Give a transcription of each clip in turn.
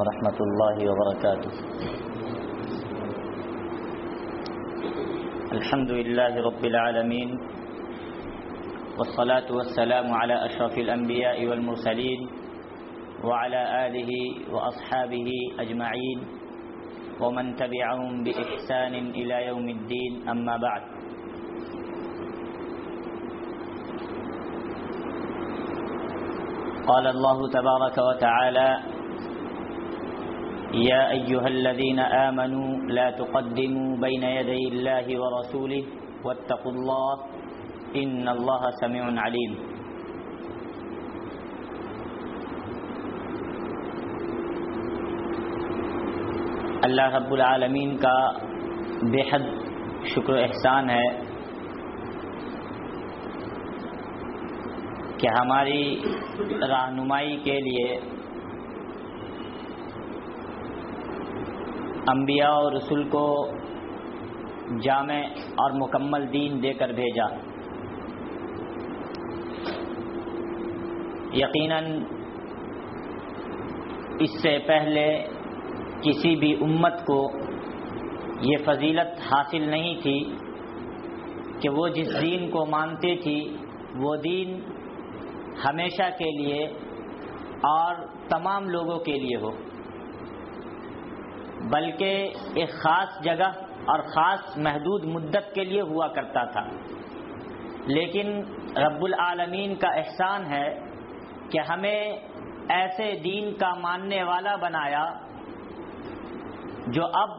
ورحمة الله وبركاته الحمد لله رب العالمين والصلاة والسلام على أشرف الأنبياء والمرسلين وعلى آله وأصحابه أجمعين ومن تبعهم بإحسان إلى يوم الدين أما بعد۔ قال الله تبارك وتعالى يا أيها الذين آمنوا لا تقدموا بين يدي الله ورسوله واتقوا الله إن الله سميع عليم. اللہ رب العالمین کا بے حد شکر و احسان ہے کہ ہماری رہنمائی کے لیے انبیاء اور رسول کو جامع اور مکمل دین دے کر بھیجا۔ یقیناً اس سے پہلے کسی بھی امت کو یہ فضیلت حاصل نہیں تھی کہ وہ جس دین کو مانتی تھی، وہ دین ہمیشہ کے لیے اور تمام لوگوں کے لیے ہو۔ بلکہ ایک خاص جگہ اور خاص محدود مدت کے لیے ہوا کرتا تھا۔ لیکن رب العالمین کا احسان ہے کہ ہمیں ایسے دین کا ماننے والا بنایا جو اب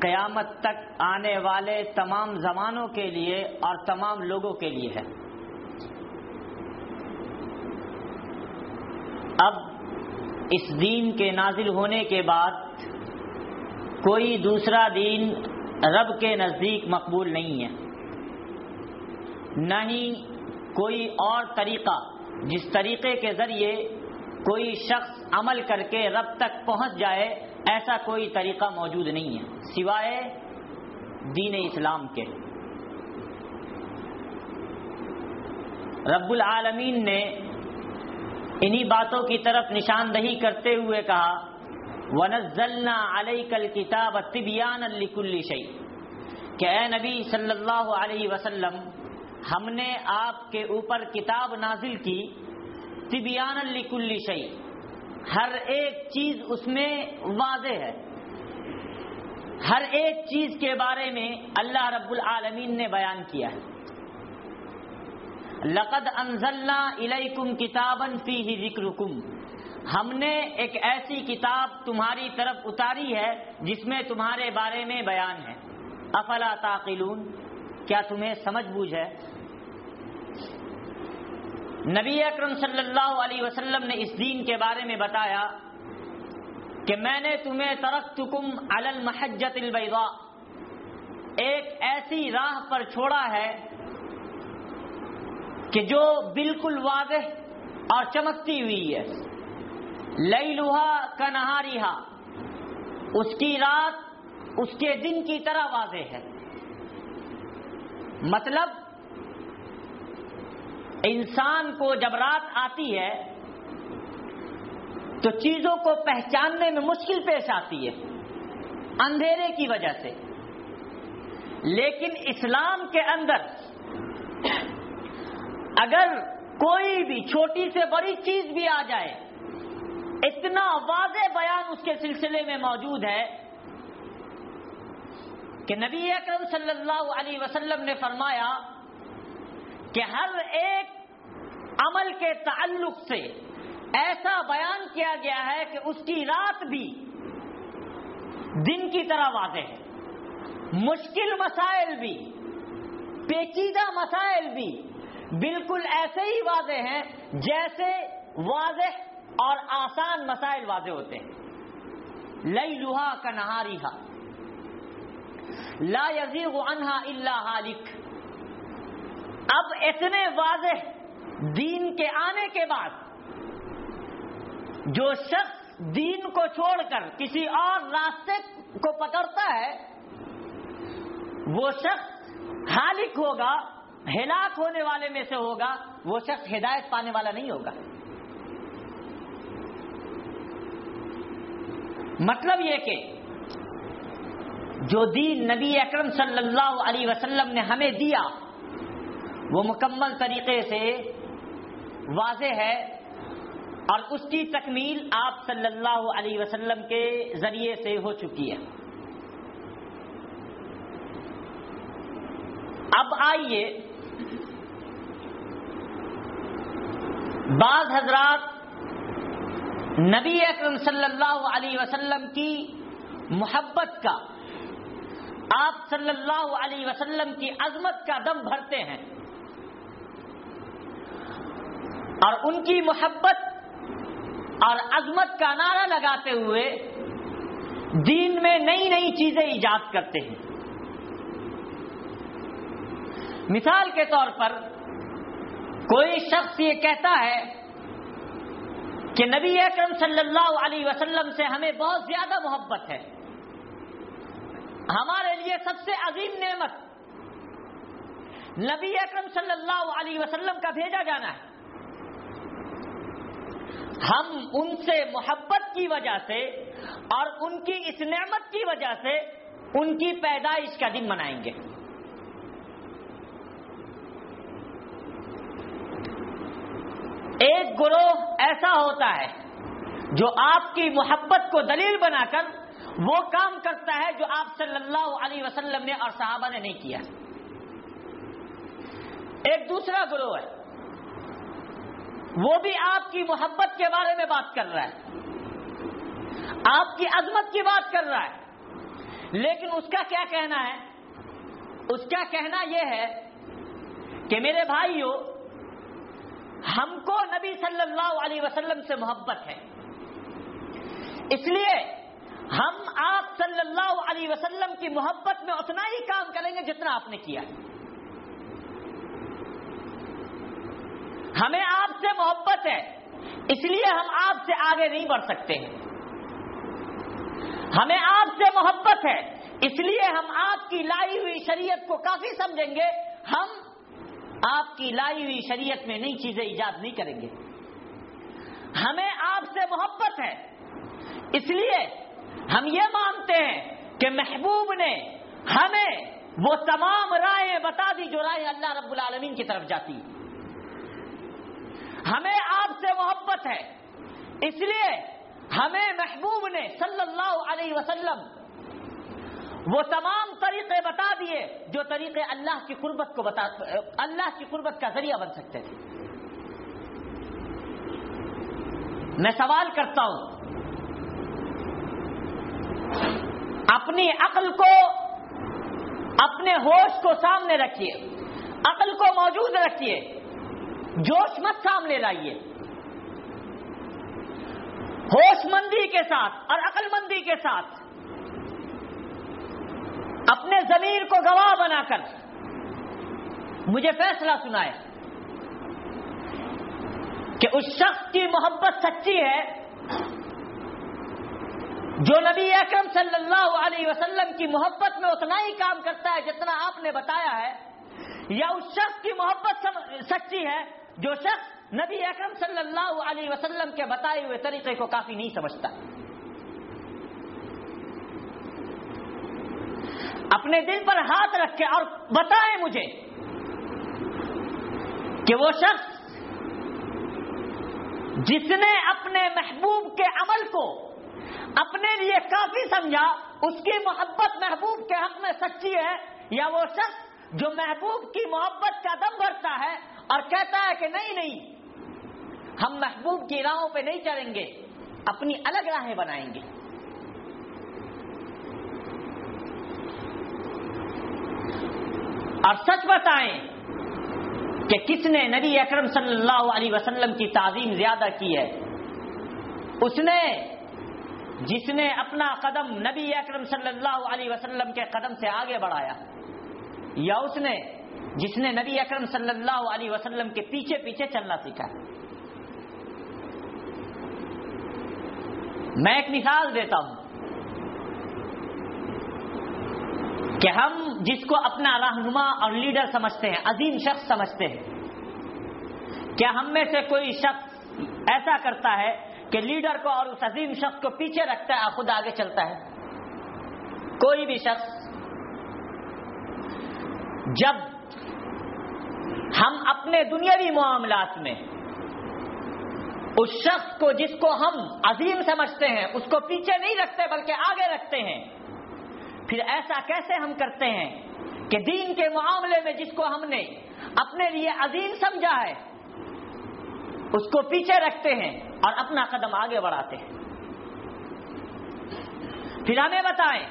قیامت تک آنے والے تمام زمانوں کے لیے اور تمام لوگوں کے لیے ہے۔ اب اس دین کے نازل ہونے کے بعد کوئی دوسرا دین رب کے نزدیک مقبول نہیں ہے۔ نہ ہی کوئی اور طریقہ جس طریقے کے ذریعے کوئی شخص عمل کر کے رب تک پہنچ جائے، ایسا کوئی طریقہ موجود نہیں ہے، سوائے دین اسلام کے۔ رب العالمین نے انہی باتوں کی طرف نشاندہی کرتے ہوئے کہا ونزلنا علیک الکتاب طبیان لکل شیء کہ اے نبی صلی اللہ علیہ وسلم، ہم نے آپ کے اوپر کتاب نازل کی طبیان لکل شیء ہر ایک چیز اس میں واضح ہے۔ ہر ایک چیز کے بارے میں اللہ رب العالمین نے بیان کیا ہے۔ لقد انزلنا الیکم کتابا فیہ ذکرکم ہم نے ایک ایسی کتاب تمہاری طرف اتاری ہے جس میں تمہارے بارے میں بیان ہے۔ افلا تعقلون؟ کیا تمہیں سمجھ بوجھ ہے؟ نبی اکرم صلی اللہ علیہ وسلم نے اس دین کے بارے میں بتایا کہ میں نے تمہیں ترختکم علی المحجت البیضاء، ایک ایسی راہ پر چھوڑا ہے کہ جو بالکل واضح اور چمکتی ہوئی ہے۔ لئی لوہا کا نہاریہ اس کی رات اس کے دن کی طرح واضح ہے۔ مطلب انسان کو جب رات آتی ہے، تو چیزوں کو پہچاننے میں مشکل پیش آتی ہے، اندھیرے کی وجہ سے۔ لیکن اسلام کے اندر، اگر کوئی بھی چھوٹی سے بڑی چیز بھی آ جائے اتنا واضح بیان اس کے سلسلے میں موجود ہے کہ نبی اکرم صلی اللہ علیہ وسلم نے فرمایا کہ ہر ایک عمل کے تعلق سے ایسا بیان کیا گیا ہے کہ اس کی رات بھی دن کی طرح واضح ہے۔ مشکل مسائل بھی، پیچیدہ مسائل بھی بالکل ایسے ہی واضح ہیں جیسے واضح اور آسان مسائل واضح ہوتے ہیں۔ لئی لوہا کا نہاری لا یزیغ عنہا الا حالک۔ اب اتنے واضح دین کے آنے کے بعد جو شخص دین کو چھوڑ کر کسی اور راستے کو پکڑتا ہے، وہ شخص ہالک ہوگا، ہلاک ہونے والے میں سے ہوگا، وہ شخص ہدایت پانے والا نہیں ہوگا۔ مطلب یہ کہ جو دین نبی اکرم صلی اللہ علیہ وسلم نے ہمیں دیا، وہ مکمل طریقے سے واضح ہے اور اس کی تکمیل آپ صلی اللہ علیہ وسلم کے ذریعے سے ہو چکی ہے۔ اب آئیے بعض حضرات نبی اکرم صلی اللہ علیہ وسلم کی محبت کا، آپ صلی اللہ علیہ وسلم کی عظمت کا دم بھرتے ہیں۔ اور ان کی محبت اور عظمت کا نعرہ لگاتے ہوئے دین میں نئی نئی چیزیں ایجاد کرتے ہیں۔ مثال کے طور پر کوئی شخص یہ کہتا ہے کہ نبی اکرم صلی اللہ علیہ وسلم سے ہمیں بہت زیادہ محبت ہے۔ ہمارے لیے سب سے عظیم نعمت نبی اکرم صلی اللہ علیہ وسلم کا بھیجا جانا ہے۔ ہم ان سے محبت کی وجہ سے اور ان کی اس نعمت کی وجہ سے ان کی پیدائش کا دن منائیں گے۔ ایک گروہ ایسا ہوتا ہے جو آپ کی محبت کو دلیل بنا کر وہ کام کرتا ہے جو آپ صلی اللہ علیہ وسلم نے اور صحابہ نے نہیں کیا۔ ایک دوسرا گروہ ہے۔ وہ بھی آپ کی محبت کے بارے میں بات کر رہا ہے۔ آپ کی عظمت کی بات کر رہا ہے۔ لیکن اس کا کیا کہنا ہے؟ اس کا کہنا یہ ہے کہ میرے بھائیوں ہم کو نبی صلی اللہ علیہ وسلم سے محبت ہے۔ اس لیے ہم آپ صلی اللہ علیہ وسلم کی محبت میں اتنا ہی کام کریں گے جتنا آپ نے کیا۔ ہمیں آپ سے محبت ہے، اس لیے ہم آپ سے آگے نہیں بڑھ سکتے ہیں۔ ہمیں آپ سے محبت ہے، اس لیے ہم آپ کی لائی ہوئی شریعت کو کافی سمجھیں گے۔ ہم آپ کی لائی ہوئی شریعت میں نئی چیزیں ایجاد نہیں کریں گے۔ ہمیں آپ سے محبت ہے۔ اس لیے ہم یہ مانتے ہیں کہ محبوب نے ہمیں وہ تمام رائے بتا دی جو رائے اللہ رب العالمین کی طرف جاتی۔ ہمیں آپ سے محبت ہے۔ اس لیے ہمیں محبوب نے صلی اللہ علیہ وسلم وہ تمام طریقے بتا دیے جو طریقے اللہ کی قربت کو بتا اللہ کی قربت کا ذریعہ بن سکتے تھے میں سوال کرتا ہوں، اپنی عقل کو اپنے ہوش کو سامنے رکھیے، عقل کو موجود رکھیے، جوش مت سامنے لائیے۔ ہوش مندی کے ساتھ اور عقل مندی کے ساتھ اپنے ضمیر کو گواہ بنا کر مجھے فیصلہ سنائے کہ اس شخص کی محبت سچی ہے جو نبی اکرم صلی اللہ علیہ وسلم کی محبت میں اتنا ہی کام کرتا ہے جتنا آپ نے بتایا ہے، یا اس شخص کی محبت سچی ہے جو شخص نبی اکرم صلی اللہ علیہ وسلم کے بتائے ہوئے طریقے کو کافی نہیں سمجھتا۔ اپنے دل پر ہاتھ رکھے اور بتائیں مجھے کہ وہ شخص جس نے اپنے محبوب کے عمل کو اپنے لیے کافی سمجھا، اس کی محبت محبوب کے حق میں سچی ہے، یا وہ شخص جو محبوب کی محبت کا دم بھرتا ہے اور کہتا ہے کہ نہیں نہیں، ہم محبوب کی راہوں پہ نہیں چلیں گے، اپنی الگ راہیں بنائیں گے۔ اور سچ بتائیں کہ کس نے نبی اکرم صلی اللہ علیہ وسلم کی تعظیم زیادہ کی ہے؟ اس نے جس نے اپنا قدم نبی اکرم صلی اللہ علیہ وسلم کے قدم سے آگے بڑھایا، یا اس نے جس نے نبی اکرم صلی اللہ علیہ وسلم کے پیچھے پیچھے چلنا سیکھا؟ میں ایک مثال دیتا ہوں۔ کہ ہم جس کو اپنا رہنما اور لیڈر سمجھتے ہیں، عظیم شخص سمجھتے ہیں۔ کیا ہم میں سے کوئی شخص ایسا کرتا ہے کہ لیڈر کو اور اس عظیم شخص کو پیچھے رکھتا ہے اور خود آگے چلتا ہے؟ کوئی بھی شخص۔ جب ہم اپنے دنیاوی معاملات میں اس شخص کو جس کو ہم عظیم سمجھتے ہیں، اس کو پیچھے نہیں رکھتے بلکہ آگے رکھتے ہیں پھر ایسا کیسے ہم کرتے ہیں کہ دین کے معاملے میں جس کو ہم نے اپنے لیے عظیم سمجھا ہے، اس کو پیچھے رکھتے ہیں اور اپنا قدم آگے بڑھاتے ہیں۔ پھر ہمیں بتائیں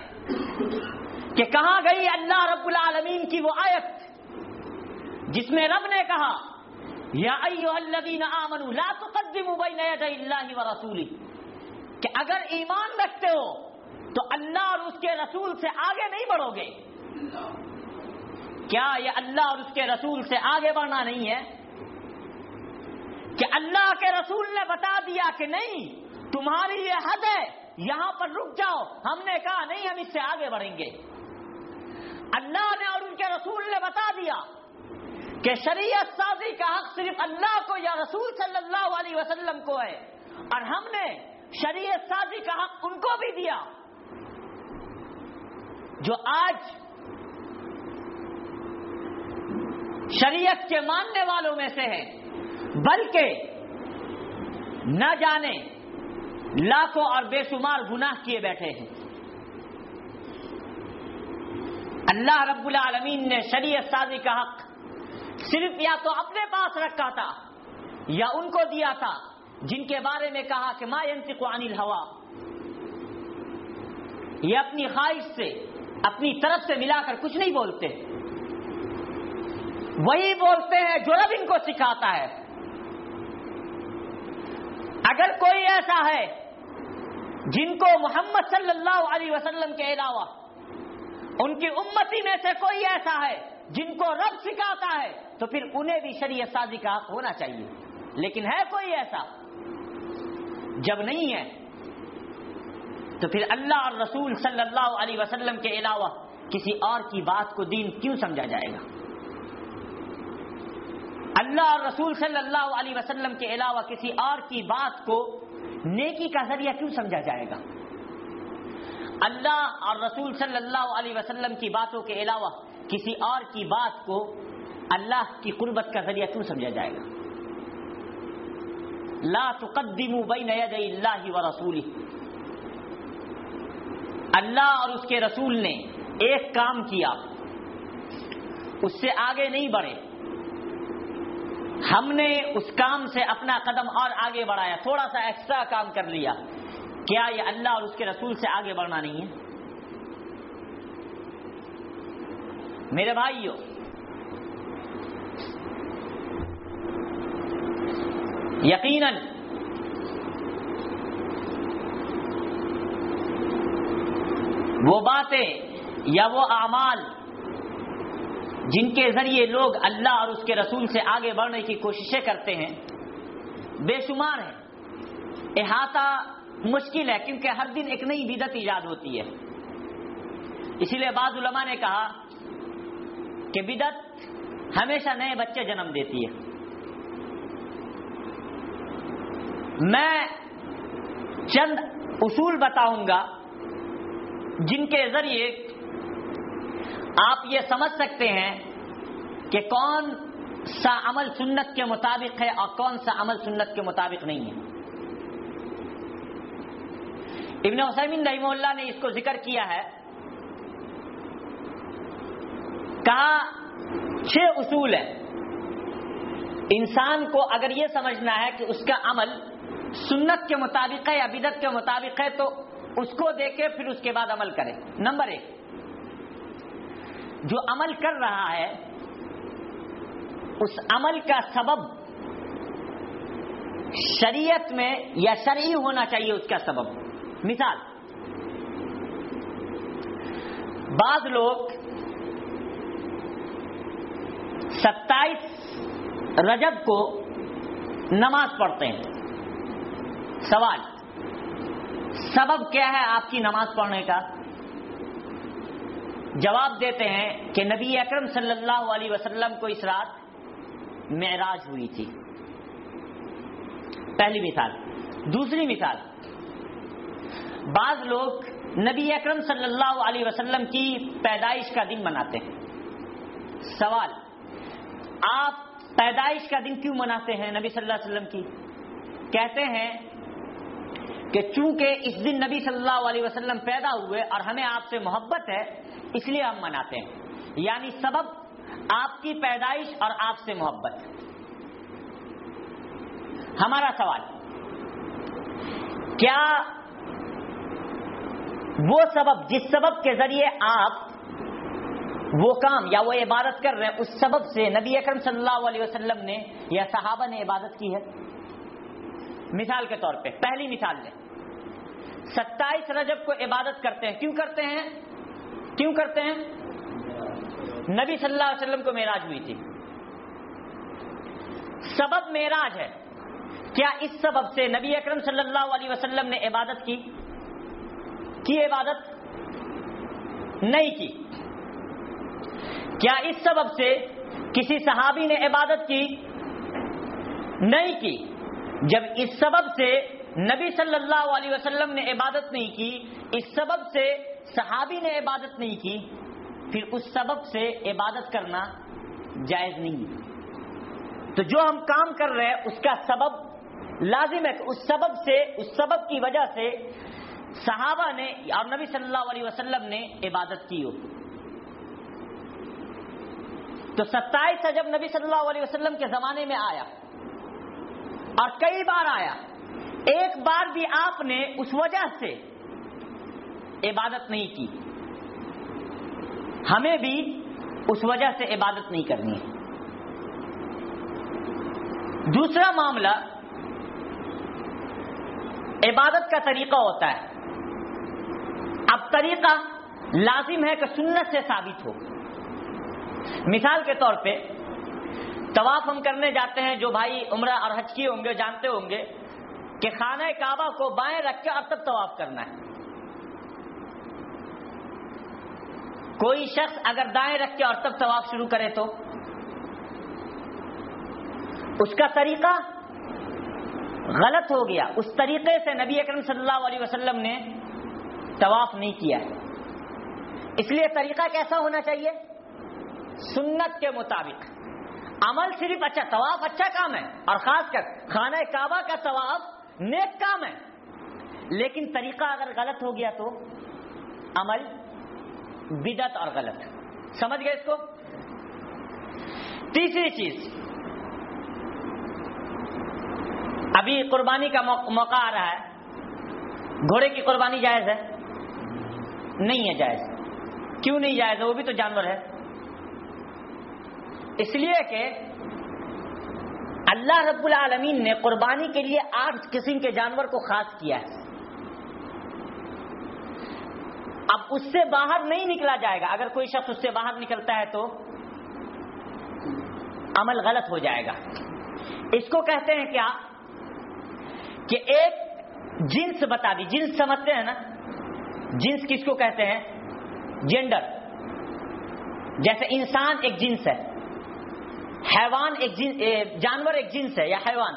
کہ کہاں گئی اللہ رب العالمین کی وہ آیت جس میں رب نے کہا، یا ایوہ الذین آمنوا لا تقدموا بین یدی اللہ و رسولی کہ اگر ایمان رکھتے ہو تو اللہ اور اس کے رسول سے آگے نہیں بڑھو گے۔ کیا یہ اللہ اور اس کے رسول سے آگے بڑھنا نہیں ہے؟ کہ اللہ کے رسول نے بتا دیا کہ نہیں، تمہاری یہ حد ہے، یہاں پر رک جاؤ۔ ہم نے کہا نہیں، ہم اس سے آگے بڑھیں گے۔ اللہ نے اور ان کے رسول نے بتا دیا کہ شریعت سازی کا حق صرف اللہ کو یا رسول صلی اللہ علیہ وسلم کو ہے۔ اور ہم نے شریعت سازی کا حق ان کو بھی دیا۔ جو آج شریعت کے ماننے والوں میں سے ہے بلکہ نہ جانے لاکھوں اور بے شمار گناہ کیے بیٹھے ہیں۔ اللہ رب العالمین نے شریعت سازی کا حق صرف یا تو اپنے پاس رکھا تھا یا ان کو دیا تھا، جن کے بارے میں کہا کہ ما ينطق عن یہ اپنی خواہش سے اپنی طرف سے ملا کر کچھ نہیں بولتے۔ وہی بولتے ہیں جو رب ان کو سکھاتا ہے۔ اگر کوئی ایسا ہے جن کو محمد صلی اللہ علیہ وسلم کے علاوہ ان کی امتی میں سے کوئی ایسا ہے جن کو رب سکھاتا ہے، تو پھر انہیں بھی شریعت سازی کا ہونا چاہیے۔ لیکن ہے کوئی ایسا؟ جب نہیں ہے تو پھر اللہ اور رسول صلی اللہ علیہ وسلم کے علاوہ کسی اور کی بات کو دین کیوں سمجھا جائے گا؟ اللہ اور رسول صلی اللہ علیہ وسلم کے علاوہ کسی اور کی بات کو نیکی کا ذریعہ کیوں سمجھا جائے گا؟ اللہ اور رسول صلی اللہ علیہ وسلم کی باتوں کے علاوہ کسی اور کی بات کو اللہ کی قربت کا ذریعہ کیوں سمجھا جائے گا؟ لا تقدموا بین یدی اللہ و رسول اللہ اور اس کے رسول نے ایک کام کیا، اس سے آگے نہیں بڑھے۔ ہم نے اس کام سے اپنا قدم اور آگے بڑھایا، تھوڑا سا ایکسٹرا کام کر لیا۔ کیا یہ اللہ اور اس کے رسول سے آگے بڑھنا نہیں ہے؟ میرے بھائیو، یقیناً وہ باتیں یا وہ اعمال جن کے ذریعے لوگ اللہ اور اس کے رسول سے آگے بڑھنے کی کوششیں کرتے ہیں، بے شمار ہیں۔ احاطہ مشکل ہے، کیونکہ ہر دن ایک نئی بدت ایجاد ہوتی ہے۔ اسی لیے بعض علماء نے کہا کہ بدت ہمیشہ نئے بچے جنم دیتی ہے۔ میں چند اصول بتاؤں گا۔ جن کے ذریعے آپ یہ سمجھ سکتے ہیں کہ کون سا عمل سنت کے مطابق ہے اور کون سا عمل سنت کے مطابق نہیں ہے۔ ابن حسین رحمہ اللہ نے اس کو ذکر کیا ہے۔ کہا، چھ اصول ہے انسان کو اگر یہ سمجھنا ہے کہ اس کا عمل سنت کے مطابق ہے یا بدت کے مطابق ہے تو اس کو دیکھے، پھر اس کے بعد عمل کرے۔ نمبر ایک، جو عمل کر رہا ہے، اس عمل کا سبب شریعت میں یا شرعی ہونا چاہیے، اس کا سبب۔ مثال، بعض لوگ ستائیس رجب کو نماز پڑھتے ہیں۔ سوال سبب کیا ہے آپ کی نماز پڑھنے کا؟ جواب دیتے ہیں کہ نبی اکرم صلی اللہ علیہ وسلم کو اس رات معراج ہوئی تھی۔ پہلی مثال۔ دوسری مثال۔ بعض لوگ نبی اکرم صلی اللہ علیہ وسلم کی پیدائش کا دن مناتے ہیں۔ سوال، آپ پیدائش کا دن کیوں مناتے ہیں نبی صلی اللہ علیہ وسلم کی؟ کہتے ہیں کہ چونکہ اس دن نبی صلی اللہ علیہ وسلم پیدا ہوئے اور ہمیں آپ سے محبت ہے، اس لیے ہم مناتے ہیں۔ یعنی سبب آپ کی پیدائش اور آپ سے محبت۔ ہمارا سوال، کیا وہ سبب جس سبب کے ذریعے آپ وہ کام یا وہ عبادت کر رہے ہیں، اس سبب سے نبی اکرم صلی اللہ علیہ وسلم نے یا صحابہ نے عبادت کی ہے؟ مثال کے طور پہ، پہلی مثال لیں۔ ستائیس رجب کو عبادت کرتے ہیں، کیوں کرتے ہیں؟ کیوں کرتے ہیں؟ نبی صلی اللہ علیہ وسلم کو معراج ہوئی تھی۔ سبب معراج ہے۔ کیا اس سبب سے نبی اکرم صلی اللہ علیہ وسلم نے عبادت کی؟ کی عبادت؟ نہیں کی۔ کیا اس سبب سے کسی صحابی نے عبادت کی؟ نہیں کی۔ جب اس سبب سے نبی صلی اللہ علیہ وسلم نے عبادت نہیں کی، اس سبب سے صحابی نے عبادت نہیں کی، پھر اس سبب سے عبادت کرنا جائز نہیں۔ تو جو ہم کام کر رہے ہیں، اس کا سبب لازم ہے کہ اس سبب سے، اس سبب کی وجہ سے صحابہ نے اور نبی صلی اللہ علیہ وسلم نے عبادت کی ہو۔ تو ستائیس جب نبی صلی اللہ علیہ وسلم کے زمانے میں آیا۔ اور کئی بار آیا۔ ایک بار بھی آپ نے اس وجہ سے عبادت نہیں کی۔ ہمیں بھی اس وجہ سے عبادت نہیں کرنی ہے۔ دوسرا معاملہ، عبادت کا طریقہ ہوتا ہے۔ اب طریقہ لازم ہے کہ سنت سے ثابت ہو۔ مثال کے طور پہ طواف ہم کرنے جاتے ہیں، جو بھائی عمرہ اور حج کیے ہوں گے، جانتے ہوں گے کہ خانہ کعبہ کو بائیں رکھ کے اب تک طواف کرنا ہے۔ کوئی شخص اگر دائیں رکھ کے اور تب طواف شروع کرے تو؟ اس کا طریقہ غلط ہو گیا۔ اس طریقے سے نبی اکرم صلی اللہ علیہ وسلم نے طواف نہیں کیا اس لیے طریقہ کیسا ہونا چاہیے؟ سنت کے مطابق۔ عمل صرف اچھا طواف اچھا کام ہے، اور خاص کر خانہ کعبہ کا طواف نیک کام ہے۔ لیکن طریقہ اگر غلط ہو گیا تو عمل بدت اور غلط۔ سمجھ گئے اس کو؟ تیسری چیز۔ ابھی قربانی کا موقع آ رہا ہے۔ گھوڑے کی قربانی جائز ہے؟ نہیں ہے جائز۔ کیوں نہیں جائز ہے؟ وہ بھی تو جانور ہے۔ اس لیے کہ اللہ رب العالمین نے قربانی کے لیے آٹھ قسم کے جانور کو خاص کیا ہے۔ اب اس سے باہر نہیں نکلا جائے گا۔ اگر کوئی شخص اس سے باہر نکلتا ہے تو عمل غلط ہو جائے گا۔ اس کو کہتے ہیں کیا؟ کہ ایک جنس بتا دی۔ جنس سمجھتے ہیں نا؟ جنس کس کو کہتے ہیں؟ جینڈر۔ جیسے انسان ایک جنس ہے۔ حیوان ایک جنس جانور ایک جنس ہے یا حیوان؟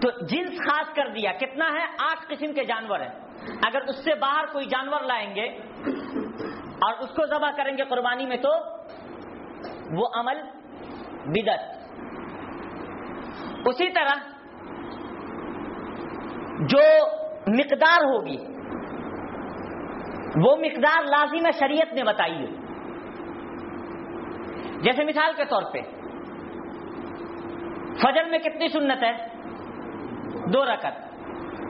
تو جنس خاص کر دیا، کتنا ہے؟ آٹھ قسم کے جانور ہیں۔ اگر اس سے باہر کوئی جانور لائیں گے اور اس کو ذبح کریں گے قربانی میں تو وہ عمل بدت۔ اسی طرح جو مقدار ہوگی، وہ مقدار لازم شریعت نے بتائی ہے۔ جیسے مثال کے طور پہ، فجر میں کتنی سنت ہے؟ دو رکعت۔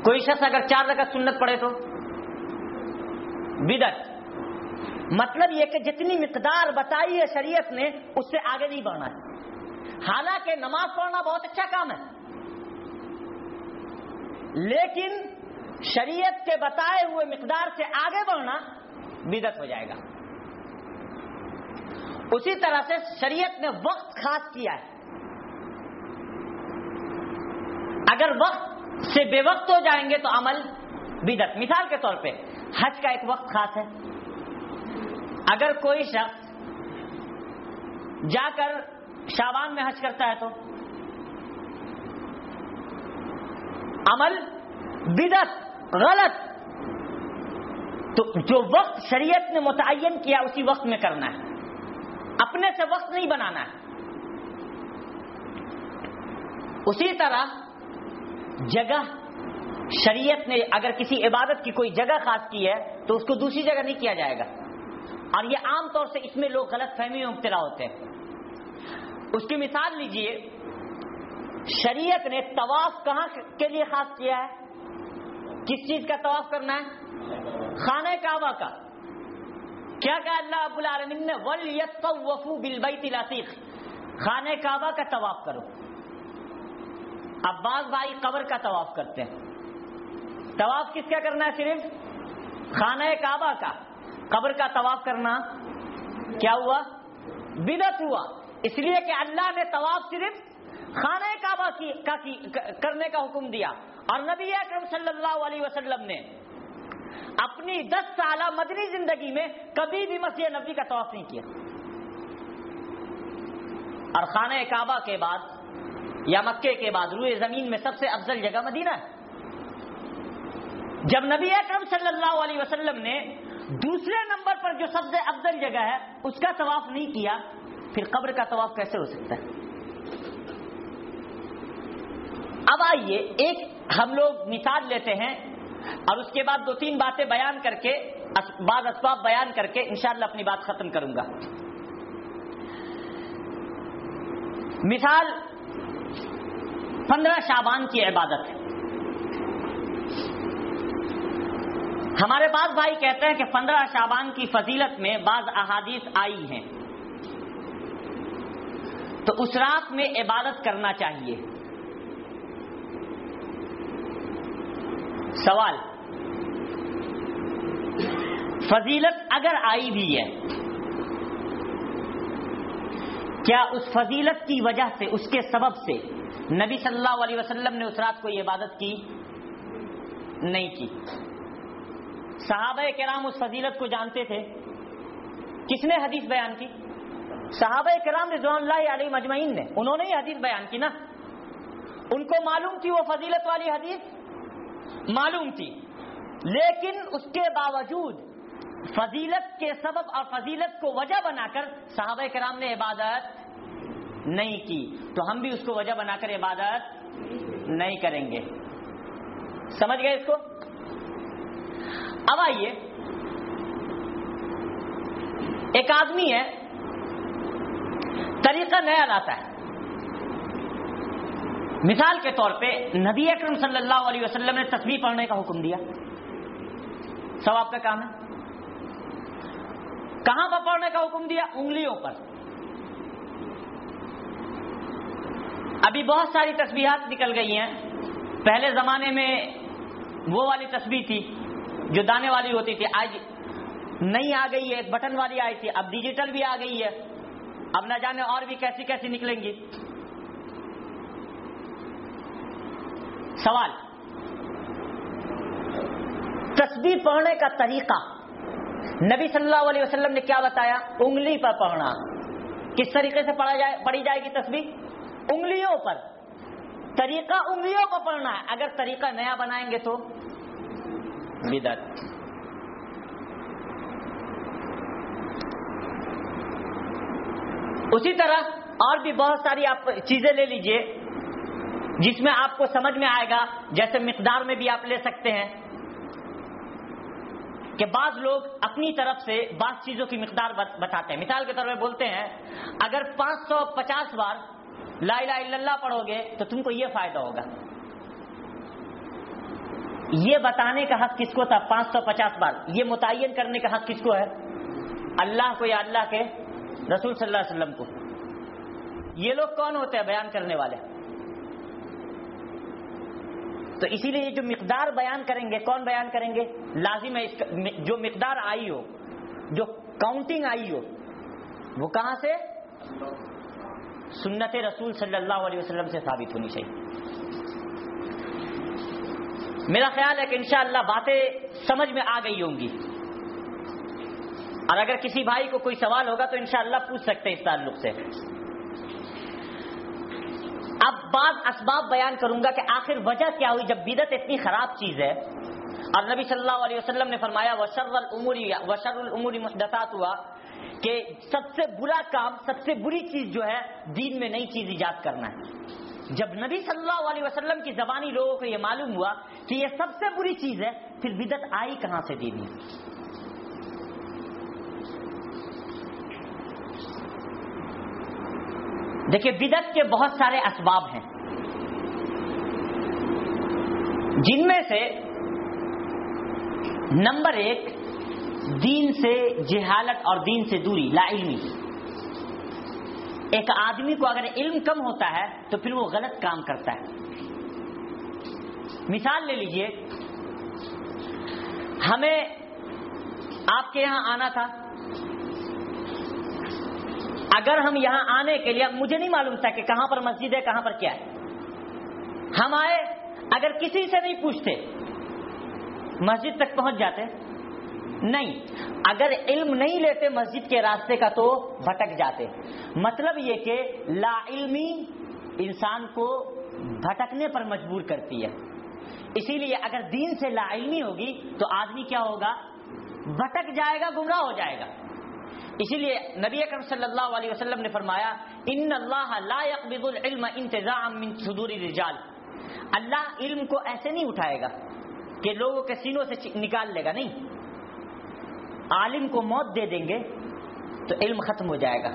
کوئی شخص اگر چار رکعت سنت پڑے تو؟ بدت مطلب یہ کہ جتنی مقدار بتائی ہے شریعت نے، اس سے آگے نہیں بڑھنا ہے۔ حالانکہ نماز پڑھنا بہت اچھا کام ہے۔ لیکن شریعت کے بتائے ہوئے مقدار سے آگے بڑھنا بدت ہو جائے گا۔ اسی طرح سے شریعت نے وقت خاص کیا ہے۔ اگر وقت سے بے وقت ہو جائیں گے تو عمل بدت مثال کے طور پہ، حج کا ایک وقت خاص ہے۔ اگر کوئی شخص جا کر شابان میں حج کرتا ہے تو عمل بدت غلط۔ تو جو وقت شریعت نے متعین کیا، اسی وقت میں کرنا ہے۔ اپنے سے وقت نہیں بنانا ہے۔ اسی طرح جگہ شریعت نے اگر کسی عبادت کی کوئی جگہ خاص کی ہے تو اس کو دوسری جگہ نہیں کیا جائے گا۔ اور یہ عام طور سے اس میں لوگ غلط فہمی میں مبتلا ہوتے ہیں۔ اس کی مثال لیجیے، شریعت نے طواف کہاں کے لیے خاص کیا ہے؟ کس چیز کا طواف کرنا ہے؟ خانہ کعبہ کا۔ کیا کہا اللہ ابو العالمین نے؟ ولیت وفو بلبئی تلاطیق خانہ کعبہ کا طواف کرو۔ اب بھائی قبر کا طواف کرتے ہیں۔ طواف کس کا کرنا ہے صرف؟ خانہ کعبہ کا۔ قبر کا طواف کرنا کیا ہوا؟ بدت ہوا۔ اس لیے کہ اللہ نے طواف صرف خانہ کعبہ کی کا کی کرنے کا حکم دیا۔ اور نبی اکرم صلی اللہ علیہ وسلم نے اپنی دس سالہ مدنی زندگی میں کبھی بھی مسیح نبی کا طواف نہیں کیا۔ اور خانہ کعبہ کے بعد یا مکے کے بعد روئے زمین میں سب سے افضل جگہ مدینہ ہے۔ جب نبی اکرم صلی اللہ علیہ وسلم نے دوسرے نمبر پر جو سب سے افضل جگہ ہے، اس کا طواف نہیں کیا، پھر قبر کا طواف کیسے ہو سکتا ہے؟ اب آئیے، ایک ہم لوگ مثال لیتے ہیں اور اس کے بعد دو تین باتیں بیان کر کے بعض اسباب بیان کر کے انشاءاللہ اپنی بات ختم کروں گا۔ مثال، پندرہ شابان کی عبادت ہے۔ ہمارے پاس بھائی کہتے ہیں کہ پندرہ شابان کی فضیلت میں بعض احادیث آئی ہیں۔ تو اس رات میں عبادت کرنا چاہیے۔ سوال۔ فضیلت اگر آئی بھی ہے، کیا اس فضیلت کی وجہ سے، اس کے سبب سے نبی صلی اللہ علیہ وسلم نے اس رات کو یہ عبادت کی؟ نہیں کی۔ صحابہ کرام اس فضیلت کو جانتے تھے۔ کس نے حدیث بیان کی؟ صحابہ کرام رضوان اللہ علیہ مجمعین نے، انہوں نے ہی حدیث بیان کی نا۔ ان کو معلوم تھی وہ فضیلت والی حدیث۔ معلوم تھی لیکن اس کے باوجود فضیلت کے سبب اور فضیلت کو وجہ بنا کر صحابہ کرام نے عبادت نہیں کی۔ تو ہم بھی اس کو وجہ بنا کر عبادت نہیں کریں گے۔ سمجھ گئے اس کو؟ اب آئیے۔ ایک آدمی ہے، طریقہ نیا لاتا ہے۔ مثال کے طور پہ نبی اکرم صلی اللہ علیہ وسلم نے تصویر پڑھنے کا حکم دیا۔ سب آپ کا کام ہے۔ کہاں پر پڑھنے کا حکم دیا؟ انگلیوں پر۔ ابھی بہت ساری تصویرات نکل گئی ہیں۔ پہلے زمانے میں وہ والی تصویر تھی جو دانے والی ہوتی تھی۔ آج نئی آ گئی ہے بٹن والی آئی تھی۔ اب ڈیجیٹل بھی آ گئی ہے۔ اب نہ جانے اور بھی کیسی کیسی نکلیں گی۔ سوال۔ تصویر پڑھنے کا طریقہ۔ نبی صلی اللہ علیہ وسلم نے کیا بتایا؟ انگلی پر پڑھنا۔ کس طریقے سے پڑھا جائے پڑھی جائے گی تصویر انگلیوں پر۔ طریقہ انگلیوں پر پڑھنا ہے۔ اگر طریقہ نیا بنائیں گے تو۔ بدت اسی طرح اور بھی بہت ساری آپ چیزیں لے لیجیے۔ جس میں آپ کو سمجھ میں آئے گا، جیسے مقدار میں بھی آپ لے سکتے ہیں، کہ بعض لوگ اپنی طرف سے بعض چیزوں کی مقدار بتاتے ہیں۔ مثال کے طور پہ بولتے ہیں، اگر پانچ سو پچاس بار لا الہ الا اللہ پڑھو گے تو تم کو یہ فائدہ ہوگا۔ یہ بتانے کا حق کس کو تھا؟ پانچ سو پچاس بار۔ یہ متعین کرنے کا حق کس کو ہے؟ اللہ کو یا اللہ کے رسول صلی اللہ علیہ وسلم کو۔ یہ لوگ کون ہوتے ہیں بیان کرنے والے؟ تو اسی لیے جو مقدار بیان کریں گے، کون بیان کریں گے؟ لازم ہے جو مقدار آئی ہو، جو کاؤنٹنگ آئی ہو، وہ کہاں سے؟ سنت رسول صلی اللہ علیہ وسلم سے ثابت ہونی چاہیے۔ میرا خیال ہے کہ انشاءاللہ باتیں سمجھ میں آ گئی ہوں گی۔ اور اگر کسی بھائی کو کوئی سوال ہوگا تو انشاءاللہ پوچھ سکتے ہیں اس تعلق سے۔ بعض اسباب بیان کروں گا کہ آخر وجہ کیا ہوئی جب بدت اتنی خراب چیز ہے۔ اور نبی صلی اللہ علیہ وسلم نے فرمایا، وشر العموری وشر العموری محدثات ہوا کہ سب سے برا کام، سب سے بری چیز جو ہے، دین میں نئی چیز ایجاد کرنا ہے۔ جب نبی صلی اللہ علیہ وسلم کی زبانی لوگوں کو یہ معلوم ہوا کہ یہ سب سے بری چیز ہے، پھر بدت آئی کہاں سے دینی دیکھیے بدت کے بہت سارے اسباب ہیں۔ جن میں سے نمبر ایک، دین سے جہالت اور دین سے دوری، لا علمی۔ ایک آدمی کو اگر علم کم ہوتا ہے، تو پھر وہ غلط کام کرتا ہے۔ مثال لے لیجیے، ہمیں آپ کے یہاں آنا تھا۔ اگر ہم یہاں آنے کے لیے، مجھے نہیں معلوم تھا کہ کہاں پر مسجد ہے، کہاں پر کیا ہے۔ ہم آئے، اگر کسی سے نہیں پوچھتے، مسجد تک پہنچ جاتے۔ نہیں، اگر علم نہیں لیتے مسجد کے راستے کا تو بھٹک جاتے۔ مطلب یہ کہ لا علمی انسان کو بھٹکنے پر مجبور کرتی ہے۔ اسی لیے اگر دین سے لا علمی ہوگی تو آدمی کیا ہوگا؟ بھٹک جائے گا، گمراہ ہو جائے گا۔ اسی لیے نبی اکرم صلی اللہ علیہ وسلم نے فرمایا، ان اللہ لا يقبض العلم انتظام من صدور الرجال. اللہ علم کو ایسے نہیں اٹھائے گا کہ لوگوں کے سینوں سے نکال لے گا، نہیں۔ عالم کو موت دے دیں گے تو علم ختم ہو جائے گا۔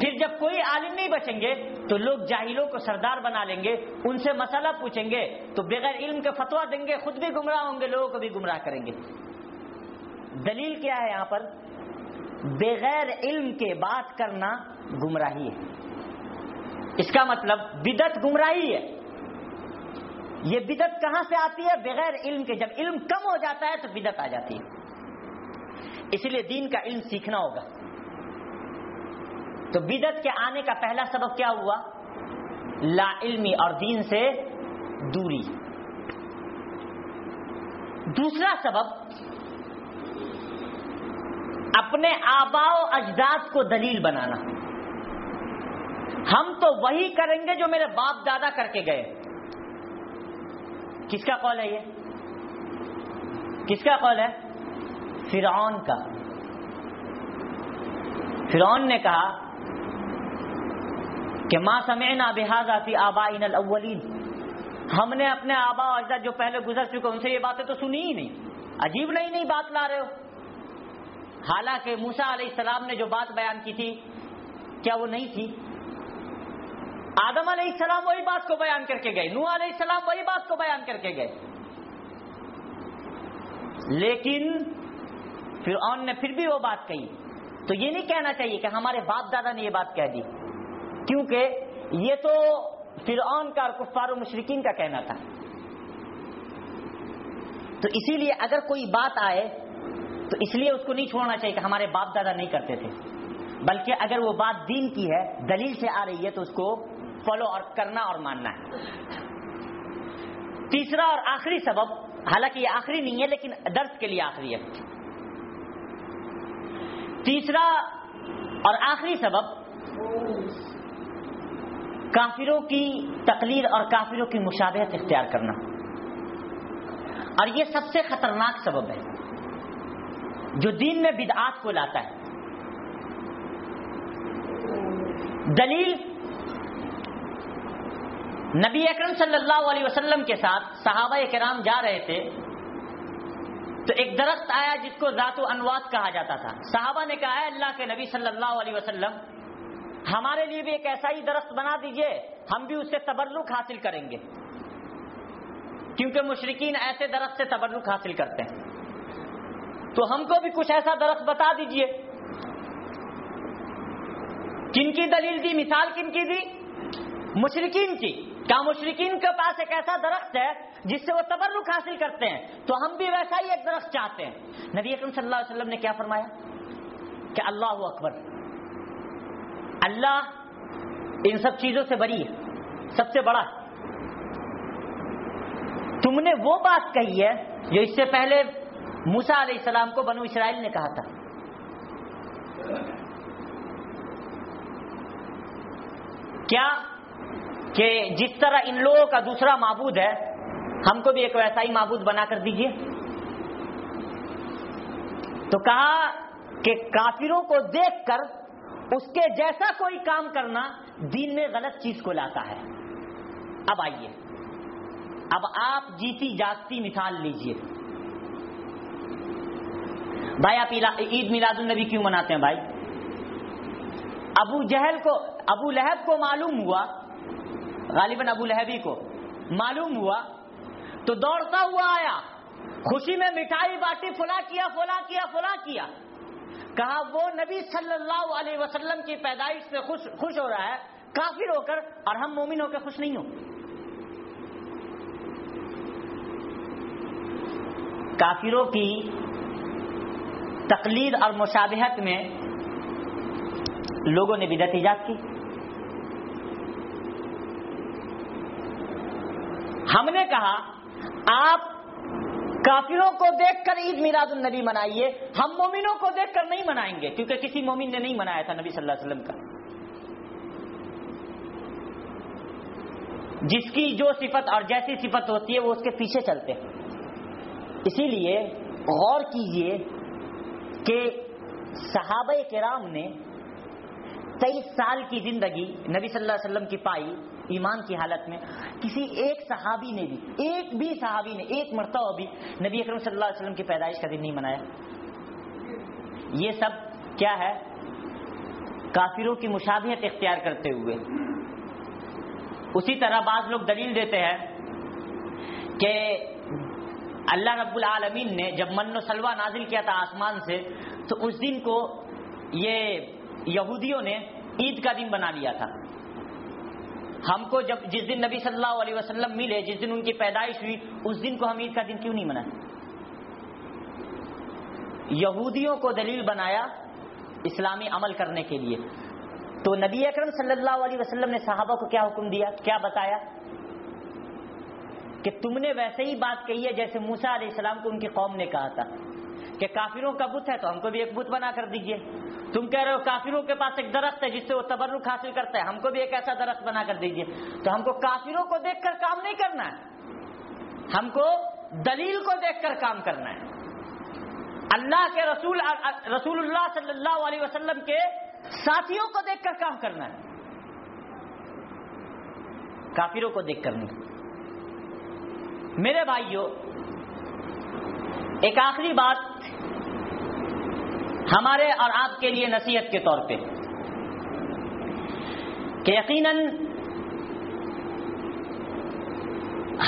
پھر جب کوئی عالم نہیں بچیں گے تو لوگ جاہلوں کو سردار بنا لیں گے، ان سے مسئلہ پوچھیں گے تو بغیر علم کے فتوا دیں گے، خود بھی گمراہ ہوں گے، لوگوں کو بھی گمراہ کریں گے۔ دلیل کیا ہے یہاں پر؟ بغیر علم کے بات کرنا گمراہی ہے۔ اس کا مطلب بدت گمراہی ہے۔ یہ بدت کہاں سے آتی ہے؟ بغیر علم کے۔ جب علم کم ہو جاتا ہے تو بدت آ جاتی ہے۔ اسی لیے دین کا علم سیکھنا ہوگا۔ تو بدت کے آنے کا پہلا سبب کیا ہوا؟ لا علمی اور دین سے دوری۔ دوسرا سبب اپنے آبا و اجداد کو دلیل بنانا۔ ہم تو وہی کریں گے جو میرے باپ دادا کر کے گئے۔ کس کا قول ہے یہ؟ کس کا قول ہے؟ فرعون کا۔ فرعون نے کہا کہ ماں سمعنا بحاظ فی آبائنا الاولین ہم نے اپنے آبا و اجداد جو پہلے گزر چکے، ان سے یہ باتیں تو سنی ہی نہیں۔ عجیب نہیں نہیں بات لا رہے ہو۔ حالانکہ موسا علیہ السلام نے جو بات بیان کی تھی، کیا وہ نہیں تھی؟ آدم علیہ السلام وہی بات کو بیان کر کے گئے نو علیہ السلام وہی بات کو بیان کر کے گئے۔ لیکن فرعون نے پھر بھی وہ بات کہی۔ تو یہ نہیں کہنا چاہیے کہ ہمارے باپ دادا نے یہ بات کہہ دی، کیونکہ یہ تو فرعون کا اور کفار و مشرقین کا کہنا تھا۔ تو اسی لیے اگر کوئی بات آئے تو اس لیے اس کو نہیں چھوڑنا چاہیے کہ ہمارے باپ دادا نہیں کرتے تھے۔ بلکہ اگر وہ بات دین کی ہے، دلیل سے آ رہی ہے، تو اس کو فالو اور کرنا اور ماننا ہے۔ تیسرا اور آخری سبب، حالانکہ یہ آخری نہیں ہے، لیکن درد کے لیے آخری ہے۔ تیسرا اور آخری سبب، کافروں کی تقلیر اور کافروں کی مشابہت اختیار کرنا۔ اور یہ سب سے خطرناک سبب ہے۔ جو دین میں بدعات کو لاتا ہے۔ دلیل نبی اکرم صلی اللہ علیہ وسلم کے ساتھ صحابہ کرام جا رہے تھے۔ تو ایک درخت آیا جس کو ذات و انوات کہا جاتا تھا۔ صحابہ نے کہا ہے اللہ کے نبی صلی اللہ علیہ وسلم، ہمارے لیے بھی ایک ایسا ہی درخت بنا دیجیے، ہم بھی اس سے تبرک حاصل کریں گے۔ کیونکہ مشرقین ایسے درخت سے تبرک حاصل کرتے ہیں۔ تو ہم کو بھی کچھ ایسا درخت بتا دیجیے۔ کن کی دلیل دی؟ مثال کن کی دی؟ مشرقین کی۔ کیا مشرقین کے پاس ایک ایسا درخت ہے جس سے وہ تبرک حاصل کرتے ہیں؟ تو ہم بھی ویسا ہی ایک درخت چاہتے ہیں۔ نبی اکرم صلی اللہ علیہ وسلم نے کیا فرمایا؟ کہ اللہ اکبر۔ اللہ ان سب چیزوں سے بری ہے، سب سے بڑا تم نے وہ بات کہی ہے جو اس سے پہلے موسا علیہ السلام کو بنو اسرائیل نے کہا تھا۔ کیا کہ جس طرح ان لوگوں کا دوسرا معبود ہے، ہم کو بھی ایک ویسا ہی معبود بنا کر دیجیے تو کہا کہ کافروں کو دیکھ کر اس کے جیسا کوئی کام کرنا دین میں غلط چیز کو لاتا ہے۔ اب آئیے۔ اب آپ جیتی جاگتی مثال لیجیے۔ بھائی آپ عید میلاد النبی کیوں مناتے ہیں بھائی؟ ابو جہل کو ابو لہب کو معلوم ہوا، غالباً ابو لہبی کو معلوم ہوا، تو دوڑتا ہوا آیا، خوشی میں مٹھائی باٹی فلا کیا فلا کیا فلا کیا۔ کہا، وہ نبی صلی اللہ علیہ وسلم کی پیدائش سے خوش خوش ہو رہا ہے، کافر ہو کر اور ہم مومن ہو کے خوش نہیں ہو۔ کافروں کی تقلید اور مشابہت میں لوگوں نے بدت ایجاد کی۔ ہم نے کہا، آپ کافروں کو دیکھ کر عید میلاد النبی منائیے، ہم مومنوں کو دیکھ کر نہیں منائیں گے، کیونکہ کسی مومن نے نہیں منایا تھا نبی صلی اللہ علیہ وسلم کا۔ جس کی جو صفت اور جیسی صفت ہوتی ہے، وہ اس کے پیچھے چلتے ہیں۔ اسی لیے غور کیجیے کہ صحابہ کرام نے تیئیس سال کی زندگی نبی صلی اللہ علیہ وسلم کی پائی ایمان کی حالت میں، کسی ایک صحابی نے بھی، ایک بھی صحابی نے، ایک مرتبہ بھی نبی اکرم صلی اللہ علیہ وسلم کی پیدائش کا دن نہیں منایا۔ یہ سب کیا ہے؟ کافروں کی مشابہت اختیار کرتے ہوئے۔ اسی طرح بعض لوگ دلیل دیتے ہیں کہ اللہ رب العالمین نے جب من و سلوا نازل کیا تھا آسمان سے، تو اس دن کو یہ یہودیوں نے عید کا دن بنا لیا تھا۔ ہم کو جب جس دن نبی صلی اللہ علیہ وسلم ملے، جس دن ان کی پیدائش ہوئی، اس دن کو ہم عید کا دن کیوں نہیں منائے؟ یہودیوں کو دلیل بنایا اسلامی عمل کرنے کے لیے۔ تو نبی اکرم صلی اللہ علیہ وسلم نے صحابہ کو کیا حکم دیا؟ کیا بتایا؟ کہ تم نے ویسے ہی بات کہی ہے جیسے موسا علیہ السلام کو ان کی قوم نے کہا تھا کہ کافروں کا بت ہے تو ہم کو بھی ایک بت بنا کر دیجیے۔ تم کہہ رہے ہو کافروں کے پاس ایک درخت ہے جس سے وہ تبرک حاصل کرتا ہے، ہم کو بھی ایک ایسا درخت بنا کر دیجیے۔ تو ہم کو کافروں کو دیکھ کر کام نہیں کرنا ہے۔ ہم کو دلیل کو دیکھ کر کام کرنا ہے۔ اللہ کے رسول رسول اللہ صلی اللہ علیہ وسلم کے ساتھیوں کو دیکھ کر کام کرنا ہے۔ کافروں کو دیکھ کر نہیں۔ میرے بھائیوں ایک آخری بات ہمارے اور آپ کے لیے نصیحت کے طور پہ۔ کہ یقیناً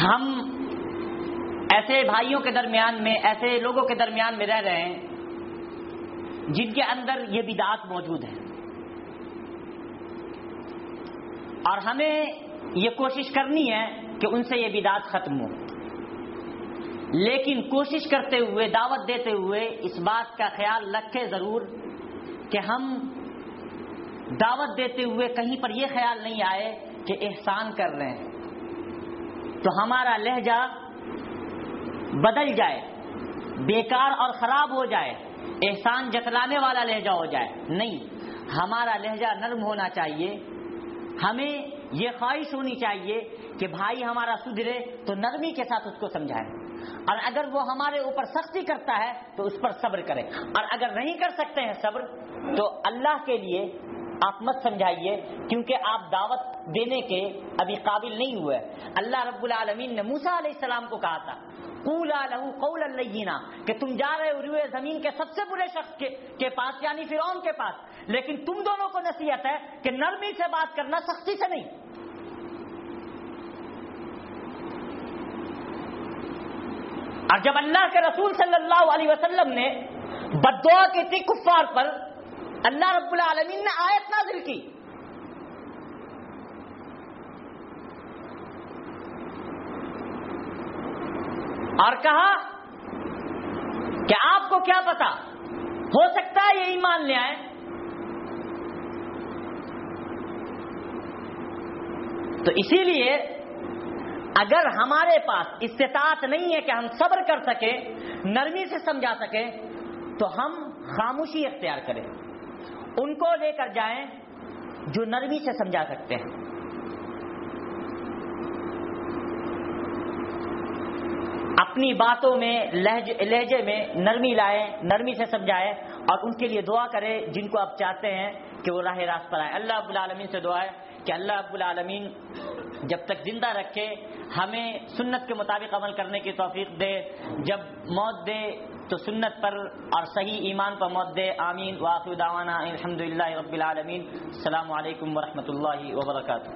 ہم ایسے بھائیوں کے درمیان میں، ایسے لوگوں کے درمیان میں رہ رہے ہیں جن کے اندر یہ بدعات موجود ہے اور ہمیں یہ کوشش کرنی ہے کہ ان سے یہ بدعات ختم ہو۔ لیکن کوشش کرتے ہوئے، دعوت دیتے ہوئے اس بات کا خیال رکھے ضرور کہ ہم دعوت دیتے ہوئے کہیں پر یہ خیال نہیں آئے کہ احسان کر رہے ہیں۔ تو ہمارا لہجہ بدل جائے، بیکار اور خراب ہو جائے، احسان جتلانے والا لہجہ ہو جائے۔ نہیں، ہمارا لہجہ نرم ہونا چاہیے، ہمیں یہ خواہش ہونی چاہیے کہ بھائی ہمارا سدھرے تو نرمی کے ساتھ اس کو سمجھائے اور اگر وہ ہمارے اوپر سختی کرتا ہے تو اس پر صبر کرے اور اگر نہیں کر سکتے ہیں صبر تو اللہ کے لیے آپ مت سمجھائیے کیونکہ آپ دعوت دینے کے ابھی قابل نہیں ہوئے۔ اللہ رب العالمین نے موسا علیہ السلام کو کہا تھا کولا لہو قول اللہ کہ تم جا رہے ہو روئے زمین کے سب سے برے شخص کے, کے پاس یعنی فرعون کے پاس لیکن تم دونوں کو نصیحت ہے کہ نرمی سے بات کرنا سختی سے نہیں۔ اور جب اللہ کے رسول صلی اللہ علیہ وسلم نے بدعا کی تھی کفار پر، اللہ رب العالمین نے آیت نازل کی۔ اور کہا کہ آپ کو کیا پتا، ہو سکتا ہے یہ ایمان لے آئے تو اسی لیے اگر ہمارے پاس استطاعت نہیں ہے کہ ہم صبر کر سکیں، نرمی سے سمجھا سکیں، تو ہم خاموشی اختیار کریں۔ ان کو لے کر جائیں جو نرمی سے سمجھا سکتے ہیں۔ اپنی باتوں میں لہج لہجے میں نرمی لائیں، نرمی سے سمجھائیں اور ان کے لیے دعا کریں، جن کو آپ چاہتے ہیں کہ وہ راہ راست پر آئے اللہ اب العالمین سے دعائیں کہ اللہ اب العالمین جب تک زندہ رکھے، ہمیں سنت کے مطابق عمل کرنے کی توفیق دے۔ جب موت دے تو سنت پر اور صحیح ایمان پر موت دے۔ آمین۔ واقع دعوانا الحمد للہ رب العالمین۔ السلام علیکم ورحمۃ اللہ وبرکاتہ۔